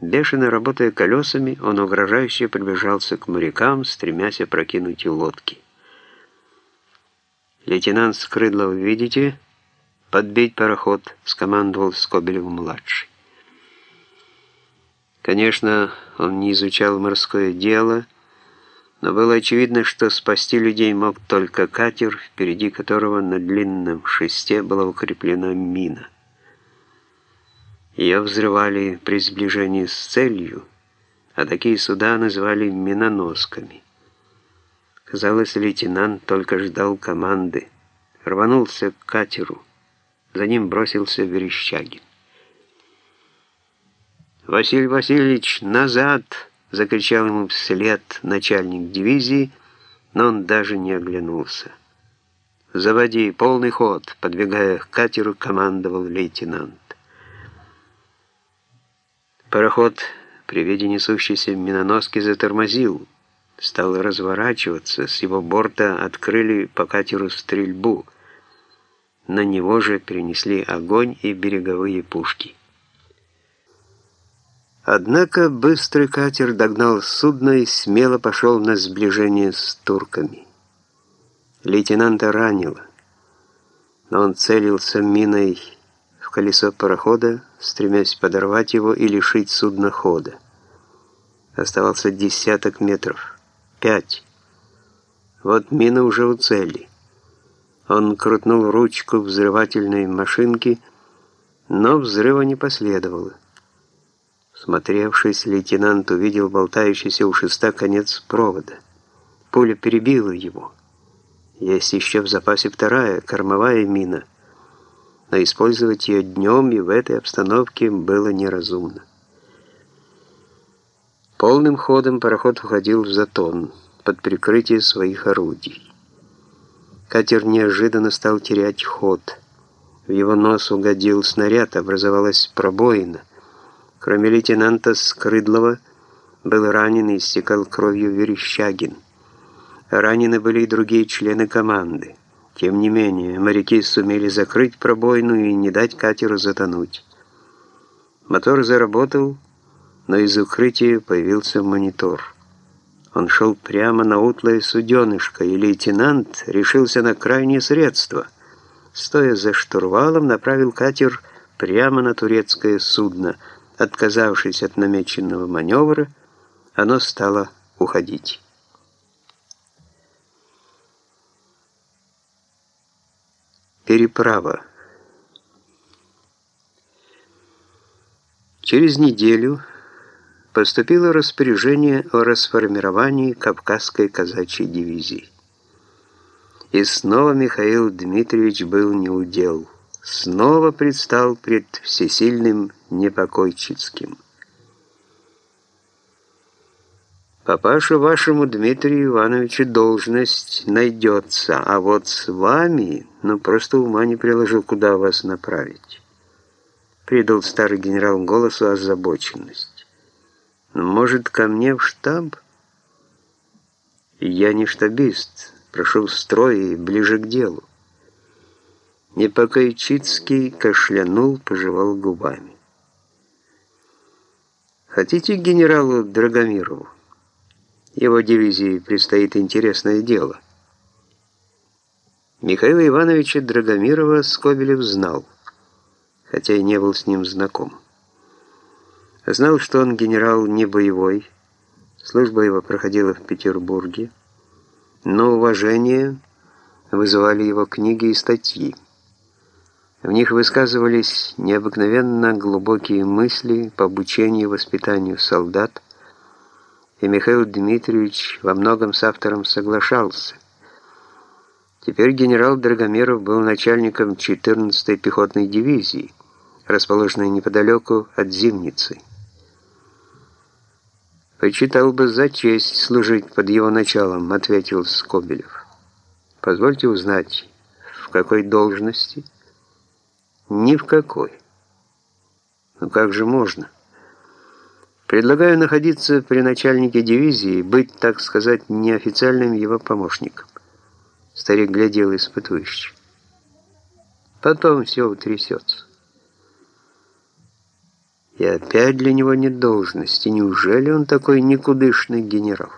Бешено работая колесами, он угрожающе приближался к морякам, стремясь опрокинуть лодки. «Лейтенант Скрыдлов, видите? Подбить пароход», — скомандовал Скобелев-младший. Конечно, он не изучал морское дело, но было очевидно, что спасти людей мог только катер, впереди которого на длинном шесте была укреплена мина. Ее взрывали при сближении с целью, а такие суда называли миноносками. Казалось, лейтенант только ждал команды. Рванулся к катеру. За ним бросился Верещагин. «Василий Васильевич, назад!» — закричал ему вслед начальник дивизии, но он даже не оглянулся. «Заводи, полный ход!» — подвигая к катеру, командовал лейтенант. Пароход при виде несущейся миноноски затормозил, стал разворачиваться, с его борта открыли по катеру стрельбу. На него же перенесли огонь и береговые пушки. Однако быстрый катер догнал судно и смело пошел на сближение с турками. Лейтенанта ранило, но он целился миной в колесо парохода, стремясь подорвать его и лишить судна хода. Оставался десяток метров. Пять. Вот мина уже у цели. Он крутнул ручку взрывательной машинки, но взрыва не последовало. Смотревшись, лейтенант увидел болтающийся у шеста конец провода. Пуля перебила его. Есть еще в запасе вторая, кормовая мина — но использовать ее днем и в этой обстановке было неразумно. Полным ходом пароход уходил в затон под прикрытие своих орудий. Катер неожиданно стал терять ход. В его нос угодил снаряд, образовалась пробоина. Кроме лейтенанта Скрыдлова, был ранен и истекал кровью Верещагин. Ранены были и другие члены команды. Тем не менее, моряки сумели закрыть пробоину и не дать катеру затонуть. Мотор заработал, но из укрытия появился монитор. Он шел прямо на утлое суденышко, и лейтенант решился на крайнее средство. Стоя за штурвалом, направил катер прямо на турецкое судно. Отказавшись от намеченного маневра, оно стало уходить. Переправа. Через неделю поступило распоряжение о расформировании Кавказской казачьей дивизии. И снова Михаил Дмитриевич был неудел. Снова предстал пред всесильным Непокойчицким. Папаша вашему Дмитрию Ивановичу должность найдется, а вот с вами, ну просто ума не приложил, куда вас направить. Придал старый генерал голосу озабоченность. Ну, может, ко мне в штаб? Я не штабист, прошу в строй и ближе к делу. Непокойчицкий кашлянул, пожевал губами. Хотите генералу Драгомирову? Его дивизии предстоит интересное дело. Михаила Ивановича Драгомирова Скобелев знал, хотя и не был с ним знаком. Знал, что он генерал не боевой, служба его проходила в Петербурге, но уважение вызывали его книги и статьи. В них высказывались необыкновенно глубокие мысли по обучению и воспитанию солдат, и Михаил Дмитриевич во многом с автором соглашался. Теперь генерал Драгомиров был начальником 14-й пехотной дивизии, расположенной неподалеку от Зимницы. «Почитал бы за честь служить под его началом», — ответил Скобелев. «Позвольте узнать, в какой должности?» «Ни в какой». «Ну как же можно?» Предлагаю находиться при начальнике дивизии, быть, так сказать, неофициальным его помощником. Старик глядел испытующе. Потом все утрясется. И опять для него нет должности. Неужели он такой никудышный генерал?